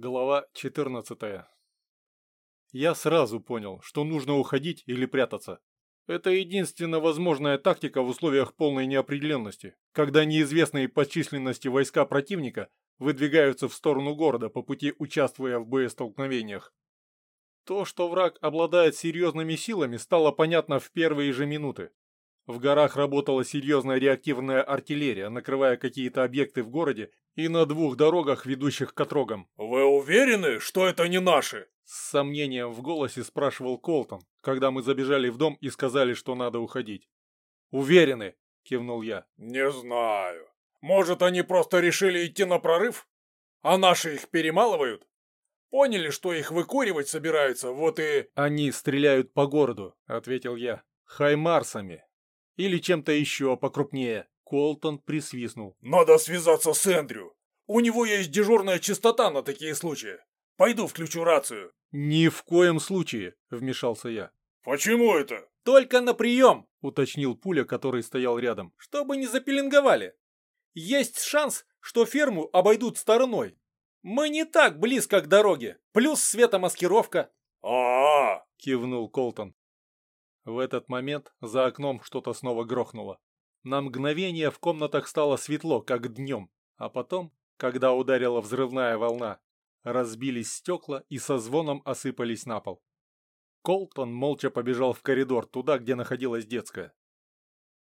Глава 14. Я сразу понял, что нужно уходить или прятаться. Это единственно возможная тактика в условиях полной неопределенности, когда неизвестные по численности войска противника выдвигаются в сторону города по пути участвуя в боестолкновениях. То, что враг обладает серьезными силами, стало понятно в первые же минуты. В горах работала серьезная реактивная артиллерия, накрывая какие-то объекты в городе и на двух дорогах, ведущих к отрогам. «Вы уверены, что это не наши?» С сомнением в голосе спрашивал Колтон, когда мы забежали в дом и сказали, что надо уходить. «Уверены?» – кивнул я. «Не знаю. Может, они просто решили идти на прорыв? А наши их перемалывают? Поняли, что их выкуривать собираются, вот и...» «Они стреляют по городу», – ответил я. «Хаймарсами». Или чем-то еще покрупнее. Колтон присвистнул. «Надо связаться с Эндрю. У него есть дежурная частота на такие случаи. Пойду включу рацию». «Ни в коем случае», — вмешался я. «Почему это?» «Только на прием», — уточнил Пуля, который стоял рядом. «Чтобы не запеленговали. Есть шанс, что ферму обойдут стороной. Мы не так близко к дороге. Плюс светомаскировка». «А-а-а!» — кивнул Колтон. В этот момент за окном что-то снова грохнуло. На мгновение в комнатах стало светло, как днем, а потом, когда ударила взрывная волна, разбились стекла и со звоном осыпались на пол. Колтон молча побежал в коридор, туда, где находилась детская.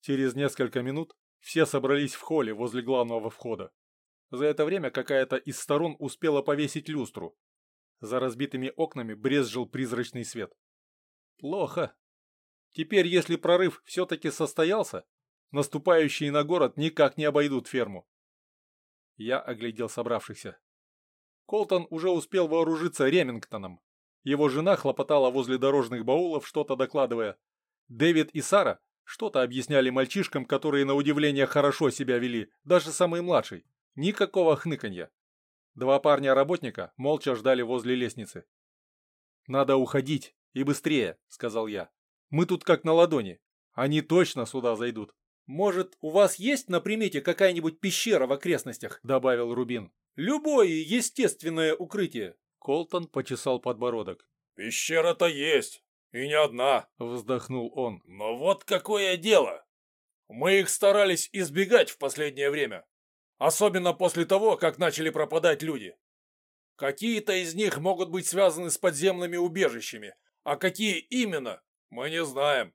Через несколько минут все собрались в холле возле главного входа. За это время какая-то из сторон успела повесить люстру. За разбитыми окнами брезжил призрачный свет. Плохо. Теперь, если прорыв все-таки состоялся, наступающие на город никак не обойдут ферму. Я оглядел собравшихся. Колтон уже успел вооружиться Ремингтоном. Его жена хлопотала возле дорожных баулов, что-то докладывая. Дэвид и Сара что-то объясняли мальчишкам, которые на удивление хорошо себя вели, даже самый младший. Никакого хныканья. Два парня-работника молча ждали возле лестницы. «Надо уходить, и быстрее», — сказал я. Мы тут как на ладони. Они точно сюда зайдут. «Может, у вас есть на примете какая-нибудь пещера в окрестностях?» – добавил Рубин. «Любое естественное укрытие». Колтон почесал подбородок. «Пещера-то есть, и не одна», – вздохнул он. «Но вот какое дело! Мы их старались избегать в последнее время, особенно после того, как начали пропадать люди. Какие-то из них могут быть связаны с подземными убежищами, а какие именно, мы не знаем.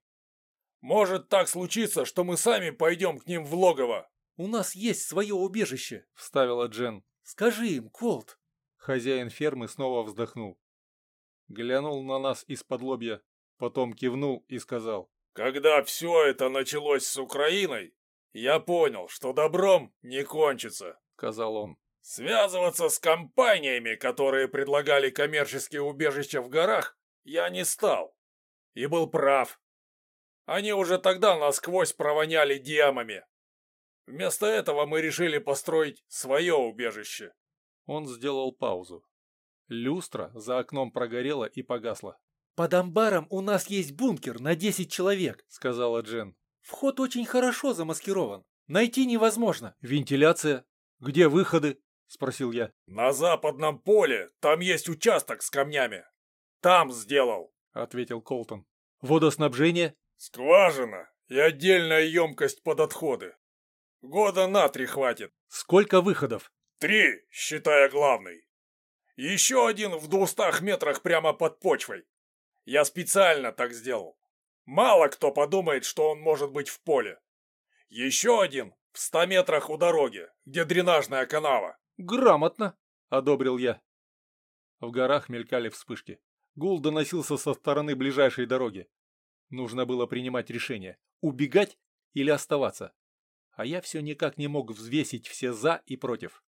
Может так случиться, что мы сами пойдем к ним в логово. У нас есть свое убежище, вставила Джен. Скажи им, Колт. Хозяин фермы снова вздохнул. Глянул на нас из-под лобья, потом кивнул и сказал. Когда все это началось с Украиной, я понял, что добром не кончится, сказал он. Связываться с компаниями, которые предлагали коммерческие убежища в горах, я не стал. И был прав. Они уже тогда насквозь провоняли диамами. Вместо этого мы решили построить свое убежище. Он сделал паузу. Люстра за окном прогорела и погасла. «Под амбаром у нас есть бункер на 10 человек», — сказала Джен. «Вход очень хорошо замаскирован. Найти невозможно». «Вентиляция? Где выходы?» — спросил я. «На западном поле. Там есть участок с камнями. Там сделал», — ответил Колтон. Водоснабжение? Скважина и отдельная емкость под отходы. Года на три хватит. Сколько выходов? Три, считая главный. Еще один в двухстах метрах прямо под почвой. Я специально так сделал. Мало кто подумает, что он может быть в поле. Еще один в ста метрах у дороги, где дренажная канава. Грамотно, одобрил я. В горах мелькали вспышки. Гул доносился со стороны ближайшей дороги. Нужно было принимать решение, убегать или оставаться. А я все никак не мог взвесить все «за» и «против».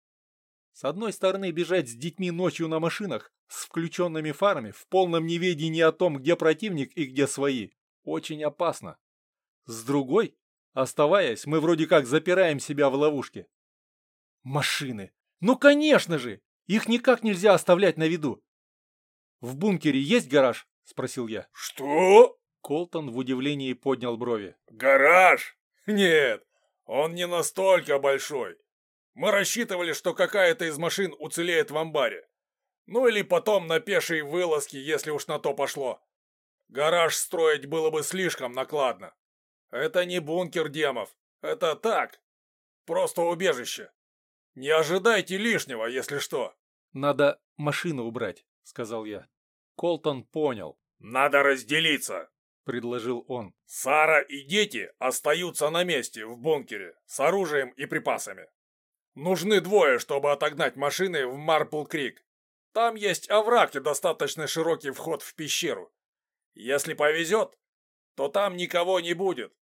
С одной стороны, бежать с детьми ночью на машинах, с включенными фарами, в полном неведении о том, где противник и где свои, очень опасно. С другой, оставаясь, мы вроде как запираем себя в ловушке. Машины! Ну, конечно же! Их никак нельзя оставлять на виду. «В бункере есть гараж?» – спросил я. «Что?» Колтон в удивлении поднял брови. «Гараж? Нет, он не настолько большой. Мы рассчитывали, что какая-то из машин уцелеет в амбаре. Ну или потом на пешей вылазке, если уж на то пошло. Гараж строить было бы слишком накладно. Это не бункер демов. Это так. Просто убежище. Не ожидайте лишнего, если что. Надо машину убрать, сказал я. Колтон понял. Надо разделиться, предложил он. Сара и дети остаются на месте в бункере с оружием и припасами. Нужны двое, чтобы отогнать машины в Марпл-Крик. Там есть овраг и достаточно широкий вход в пещеру. Если повезет, то там никого не будет.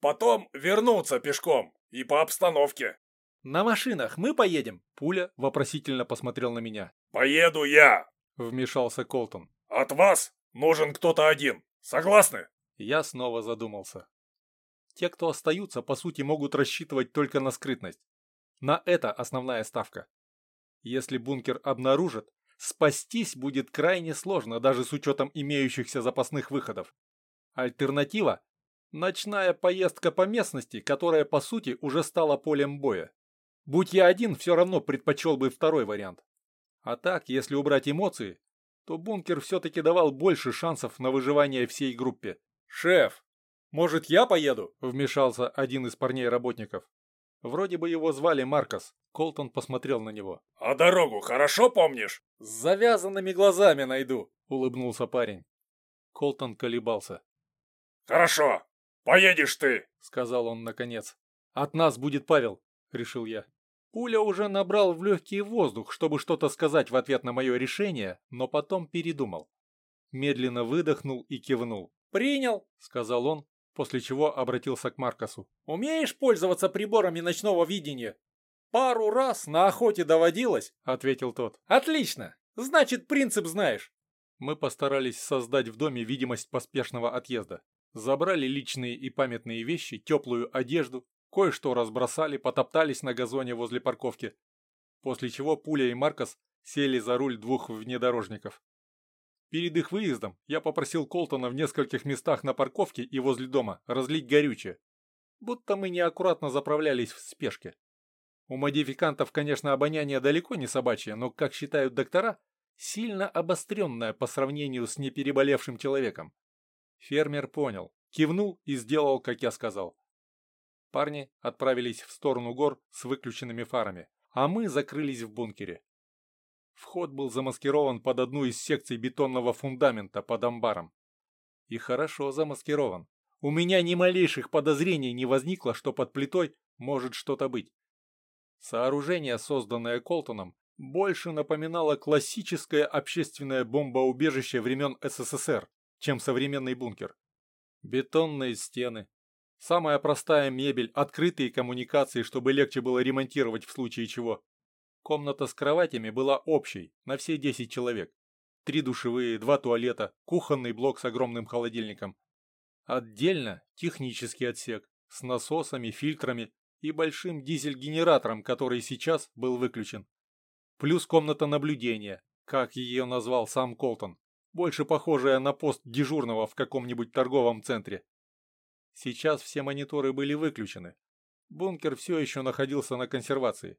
Потом вернуться пешком и по обстановке. «На машинах мы поедем?» Пуля вопросительно посмотрел на меня. «Поеду я!» Вмешался Колтон. «От вас нужен кто-то один. Согласны?» Я снова задумался. Те, кто остаются, по сути, могут рассчитывать только на скрытность. На это основная ставка. Если бункер обнаружат, спастись будет крайне сложно, даже с учетом имеющихся запасных выходов. Альтернатива – ночная поездка по местности, которая, по сути, уже стала полем боя. Будь я один, все равно предпочел бы второй вариант. А так, если убрать эмоции, то бункер все-таки давал больше шансов на выживание всей группе. «Шеф, может я поеду?» – вмешался один из парней-работников. Вроде бы его звали Маркос. Колтон посмотрел на него. «А дорогу хорошо помнишь?» «С завязанными глазами найду», – улыбнулся парень. Колтон колебался. «Хорошо, поедешь ты», – сказал он наконец. «От нас будет Павел», – решил я. Пуля уже набрал в легкий воздух, чтобы что-то сказать в ответ на мое решение, но потом передумал. Медленно выдохнул и кивнул. «Принял», — сказал он, после чего обратился к Маркосу. «Умеешь пользоваться приборами ночного видения?» «Пару раз на охоте доводилось», — ответил тот. «Отлично! Значит, принцип знаешь». Мы постарались создать в доме видимость поспешного отъезда. Забрали личные и памятные вещи, теплую одежду, Кое-что разбросали, потоптались на газоне возле парковки. После чего Пуля и Маркос сели за руль двух внедорожников. Перед их выездом я попросил Колтона в нескольких местах на парковке и возле дома разлить горючее. Будто мы неаккуратно заправлялись в спешке. У модификантов, конечно, обоняние далеко не собачье, но, как считают доктора, сильно обостренное по сравнению с непереболевшим человеком. Фермер понял, кивнул и сделал, как я сказал. Парни отправились в сторону гор с выключенными фарами, а мы закрылись в бункере. Вход был замаскирован под одну из секций бетонного фундамента под амбаром. И хорошо замаскирован. У меня ни малейших подозрений не возникло, что под плитой может что-то быть. Сооружение, созданное Колтоном, больше напоминало классическое общественное бомбоубежище времен СССР, чем современный бункер. Бетонные стены, Самая простая мебель, открытые коммуникации, чтобы легче было ремонтировать в случае чего. Комната с кроватями была общей, на все 10 человек. Три душевые, два туалета, кухонный блок с огромным холодильником. Отдельно технический отсек с насосами, фильтрами и большим дизель-генератором, который сейчас был выключен. Плюс комната наблюдения, как ее назвал сам Колтон, больше похожая на пост дежурного в каком-нибудь торговом центре. Сейчас все мониторы были выключены. Бункер все еще находился на консервации.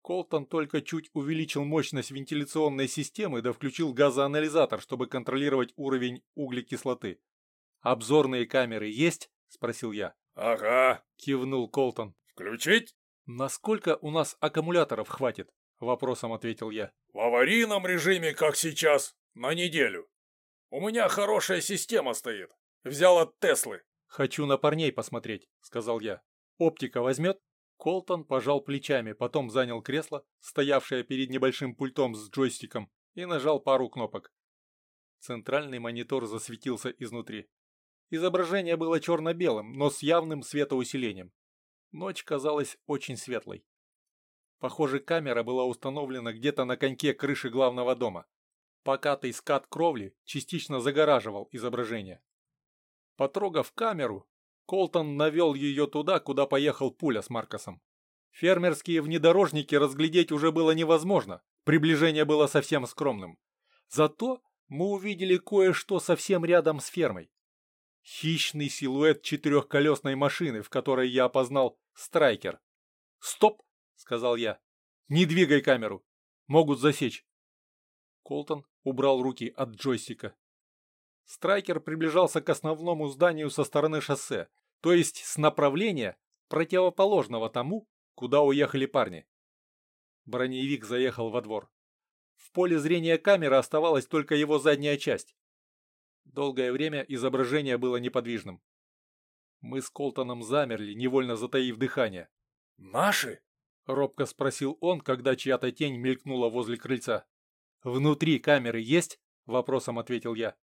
Колтон только чуть увеличил мощность вентиляционной системы да включил газоанализатор, чтобы контролировать уровень углекислоты. «Обзорные камеры есть?» – спросил я. «Ага», – кивнул Колтон. «Включить?» «Насколько у нас аккумуляторов хватит?» – вопросом ответил я. «В аварийном режиме, как сейчас, на неделю. У меня хорошая система стоит. Взял от Теслы. «Хочу на парней посмотреть», — сказал я. «Оптика возьмет?» Колтон пожал плечами, потом занял кресло, стоявшее перед небольшим пультом с джойстиком, и нажал пару кнопок. Центральный монитор засветился изнутри. Изображение было черно-белым, но с явным светоусилением. Ночь казалась очень светлой. Похоже, камера была установлена где-то на коньке крыши главного дома. Покатый скат кровли частично загораживал изображение. Потрогав камеру, Колтон навел ее туда, куда поехал пуля с Маркосом. Фермерские внедорожники разглядеть уже было невозможно, приближение было совсем скромным. Зато мы увидели кое-что совсем рядом с фермой. Хищный силуэт четырехколесной машины, в которой я опознал страйкер. «Стоп!» — сказал я. «Не двигай камеру. Могут засечь». Колтон убрал руки от джойстика. Страйкер приближался к основному зданию со стороны шоссе, то есть с направления, противоположного тому, куда уехали парни. Броневик заехал во двор. В поле зрения камеры оставалась только его задняя часть. Долгое время изображение было неподвижным. Мы с Колтоном замерли, невольно затаив дыхание. «Наши?» — робко спросил он, когда чья-то тень мелькнула возле крыльца. «Внутри камеры есть?» — вопросом ответил я.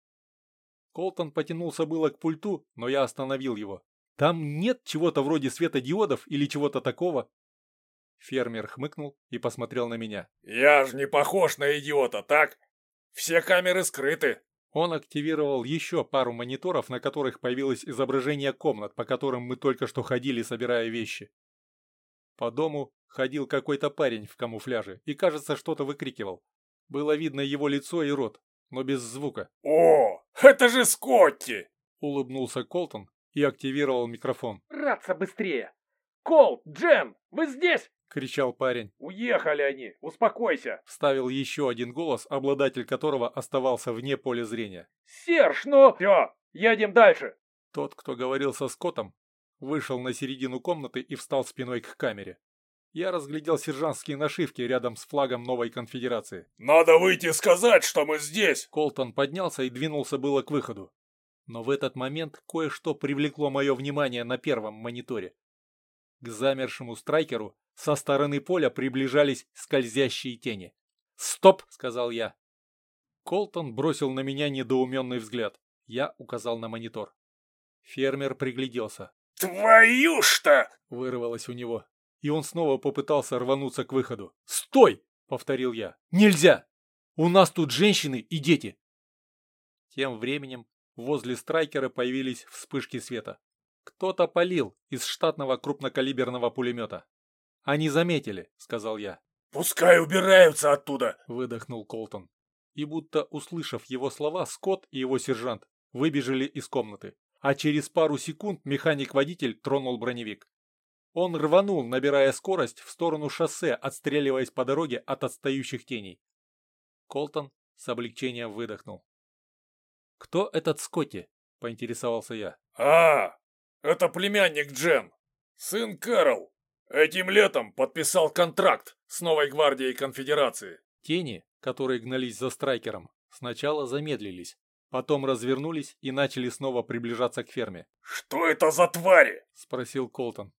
Колтон потянулся было к пульту, но я остановил его. «Там нет чего-то вроде светодиодов или чего-то такого?» Фермер хмыкнул и посмотрел на меня. «Я ж не похож на идиота, так? Все камеры скрыты!» Он активировал еще пару мониторов, на которых появилось изображение комнат, по которым мы только что ходили, собирая вещи. По дому ходил какой-то парень в камуфляже и, кажется, что-то выкрикивал. Было видно его лицо и рот, но без звука. «О, это же Скотти!» — улыбнулся Колтон и активировал микрофон. «Раться быстрее! Колт, Джен, вы здесь?» — кричал парень. «Уехали они! Успокойся!» — вставил еще один голос, обладатель которого оставался вне поля зрения. «Серж, ну...» «Все, едем дальше!» Тот, кто говорил со Скоттом, вышел на середину комнаты и встал спиной к камере. Я разглядел сержантские нашивки рядом с флагом новой конфедерации. «Надо выйти сказать, что мы здесь!» Колтон поднялся и двинулся было к выходу. Но в этот момент кое-что привлекло мое внимание на первом мониторе. К замершему страйкеру со стороны поля приближались скользящие тени. «Стоп!» — сказал я. Колтон бросил на меня недоуменный взгляд. Я указал на монитор. Фермер пригляделся. «Твою что!» — вырвалось у него. И он снова попытался рвануться к выходу. «Стой!» — повторил я. «Нельзя! У нас тут женщины и дети!» Тем временем возле страйкера появились вспышки света. Кто-то палил из штатного крупнокалиберного пулемета. «Они заметили», — сказал я. «Пускай убираются оттуда!» — выдохнул Колтон. И будто услышав его слова, Скотт и его сержант выбежали из комнаты. А через пару секунд механик-водитель тронул броневик. Он рванул, набирая скорость, в сторону шоссе, отстреливаясь по дороге от отстающих теней. Колтон с облегчением выдохнул. «Кто этот Скотти?» — поинтересовался я. «А, это племянник Джен, сын Кэрол. Этим летом подписал контракт с новой гвардией конфедерации». Тени, которые гнались за страйкером, сначала замедлились, потом развернулись и начали снова приближаться к ферме. «Что это за твари?» — спросил Колтон.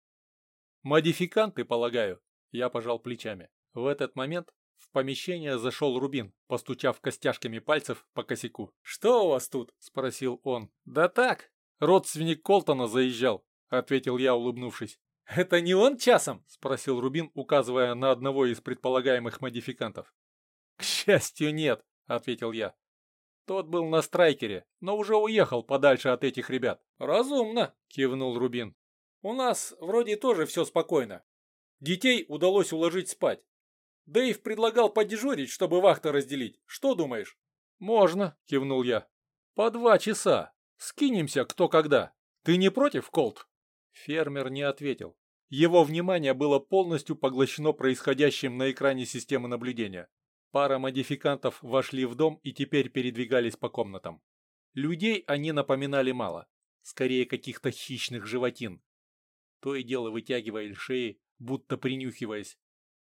«Модификанты, полагаю», — я пожал плечами. В этот момент в помещение зашел Рубин, постучав костяшками пальцев по косяку. «Что у вас тут?» — спросил он. «Да так, родственник Колтона заезжал», — ответил я, улыбнувшись. «Это не он часом?» — спросил Рубин, указывая на одного из предполагаемых модификантов. «К счастью, нет», — ответил я. Тот был на страйкере, но уже уехал подальше от этих ребят. «Разумно», — кивнул Рубин. У нас вроде тоже все спокойно. Детей удалось уложить спать. Дэйв предлагал подежурить, чтобы вахты разделить. Что думаешь? Можно, кивнул я. По два часа. Скинемся кто когда. Ты не против, Колт? Фермер не ответил. Его внимание было полностью поглощено происходящим на экране системы наблюдения. Пара модификантов вошли в дом и теперь передвигались по комнатам. Людей они напоминали мало. Скорее каких-то хищных животин, то и дело вытягивая шеи, будто принюхиваясь.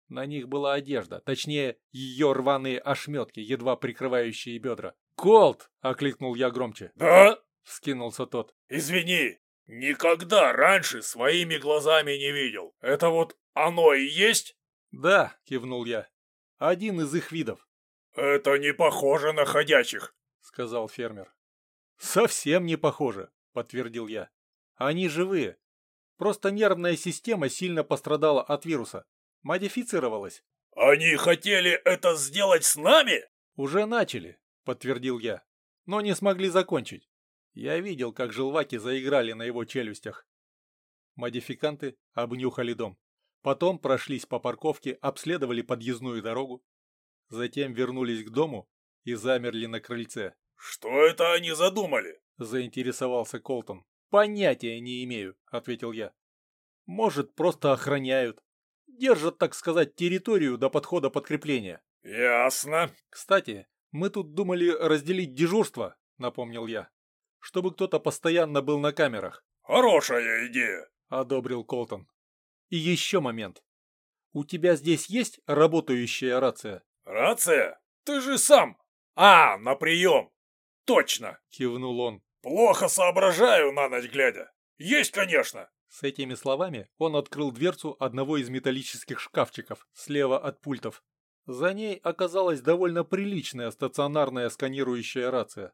На них была одежда, точнее, ее рваные ошметки, едва прикрывающие бедра. «Колт!» — окликнул я громче. «Да?» — вскинулся тот. «Извини, никогда раньше своими глазами не видел. Это вот оно и есть?» «Да», — кивнул я. «Один из их видов». «Это не похоже на ходячих», — сказал фермер. «Совсем не похоже», — подтвердил я. «Они живые, Просто нервная система сильно пострадала от вируса. Модифицировалась. «Они хотели это сделать с нами?» «Уже начали», — подтвердил я. «Но не смогли закончить. Я видел, как желваки заиграли на его челюстях». Модификанты обнюхали дом. Потом прошлись по парковке, обследовали подъездную дорогу. Затем вернулись к дому и замерли на крыльце. «Что это они задумали?» – заинтересовался Колтон. «Понятия не имею», — ответил я. «Может, просто охраняют. Держат, так сказать, территорию до подхода подкрепления». «Ясно». «Кстати, Мы тут думали разделить дежурство, напомнил я. Чтобы кто-то постоянно был на камерах. Хорошая идея, одобрил Колтон. И еще момент. У тебя здесь есть работающая рация? Рация? Ты же сам. А, на прием. Точно, кивнул он. Плохо соображаю на ночь глядя. Есть, конечно. С этими словами он открыл дверцу одного из металлических шкафчиков слева от пультов. За ней оказалась довольно приличная стационарная сканирующая рация.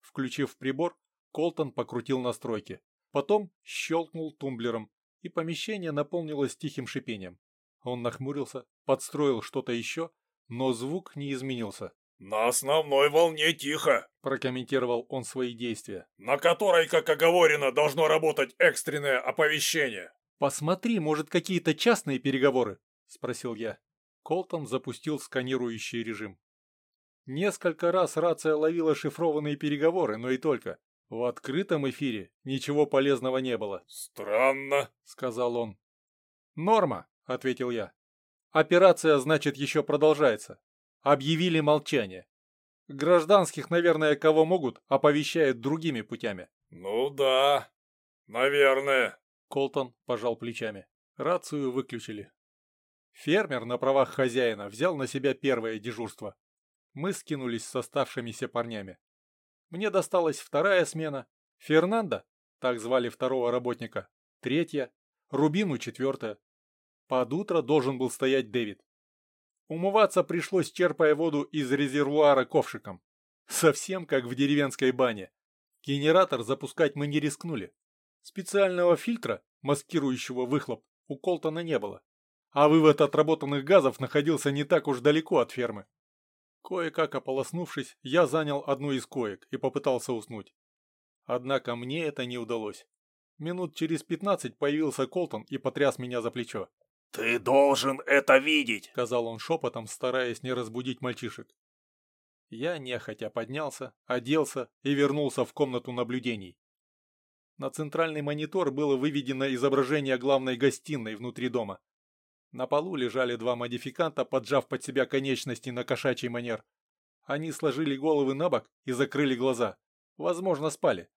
Включив прибор, Колтон покрутил настройки. Потом щелкнул тумблером, и помещение наполнилось тихим шипением. Он нахмурился, подстроил что-то еще, но звук не изменился. «На основной волне тихо», – прокомментировал он свои действия. «На которой, как оговорено, должно работать экстренное оповещение». «Посмотри, может, какие-то частные переговоры?» – спросил я. Колтон запустил сканирующий режим. Несколько раз рация ловила шифрованные переговоры, но и только. В открытом эфире ничего полезного не было. «Странно», — сказал он. «Норма», — ответил я. «Операция, значит, еще продолжается. Объявили молчание. Гражданских, наверное, кого могут, оповещают другими путями». «Ну да, наверное», — Колтон пожал плечами. Рацию выключили. Фермер на правах хозяина взял на себя первое дежурство. Мы скинулись с оставшимися парнями. Мне досталась вторая смена. Фернандо, так звали второго работника, третья, Рубину четвертая. Под утро должен был стоять Дэвид. Умываться пришлось, черпая воду из резервуара ковшиком. Совсем как в деревенской бане. Генератор запускать мы не рискнули. Специального фильтра, маскирующего выхлоп, у Колтона не было. А вывод отработанных газов находился не так уж далеко от фермы. Кое-как ополоснувшись, я занял одну из коек и попытался уснуть. Однако мне это не удалось. Минут через пятнадцать появился Колтон и потряс меня за плечо. «Ты должен это видеть!» — сказал он шепотом, стараясь не разбудить мальчишек. Я нехотя поднялся, оделся и вернулся в комнату наблюдений. На центральный монитор было выведено изображение главной гостиной внутри дома. На полу лежали два модификанта, поджав под себя конечности на кошачий манер. Они сложили головы на бок и закрыли глаза. Возможно, спали.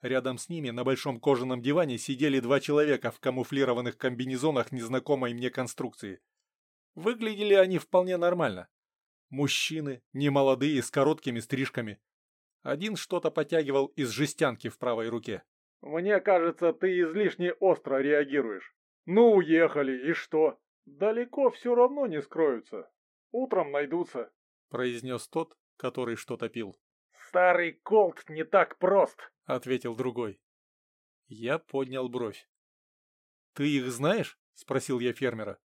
Рядом с ними на большом кожаном диване сидели два человека в камуфлированных комбинезонах незнакомой мне конструкции. Выглядели они вполне нормально. Мужчины, немолодые, с короткими стрижками. Один что-то потягивал из жестянки в правой руке. «Мне кажется, ты излишне остро реагируешь», ну, уехали, и что? Далеко все равно не скроются. Утром найдутся, произнес тот, который что-то пил. Старый Колт не так прост, ответил другой. Я поднял бровь. Ты их знаешь? спросил я фермера.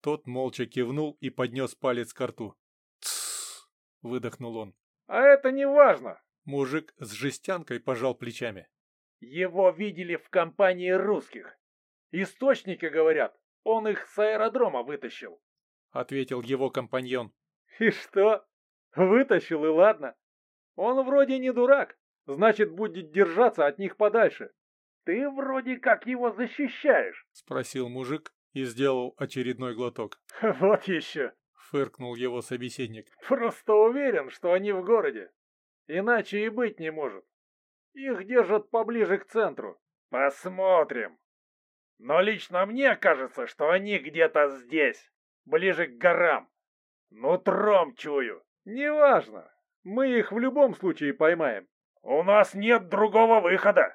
Тот молча кивнул и поднес палец к рту. «Тссс!» — выдохнул он. «А это не важно!» Мужик с жестянкой пожал плечами. «Его видели в компании русских. Источники говорят, он их с аэродрома вытащил, — ответил его компаньон. И что? Вытащил и ладно. Он вроде не дурак, значит, будет держаться от них подальше. Ты вроде как его защищаешь, — спросил мужик и сделал очередной глоток. Вот еще, — фыркнул его собеседник. Просто уверен, что они в городе. Иначе и быть не может. Их держат поближе к центру. Посмотрим, но лично мне кажется, что они где-то здесь, ближе к горам. Нутром чую. Неважно. Мы их в любом случае поймаем. У нас нет другого выхода.